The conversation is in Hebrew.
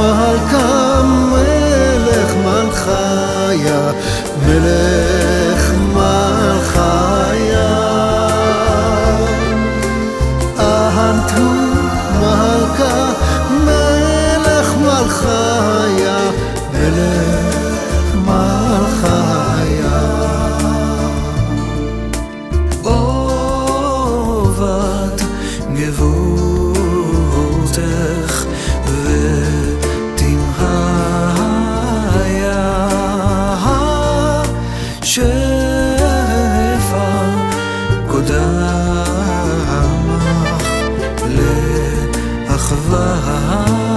מלכה מלך מלכיה מלך מלכיה אהנטו מלכה מלך מלכיה מלך מלכיה אהובת גבורתך קודמך לאחוויה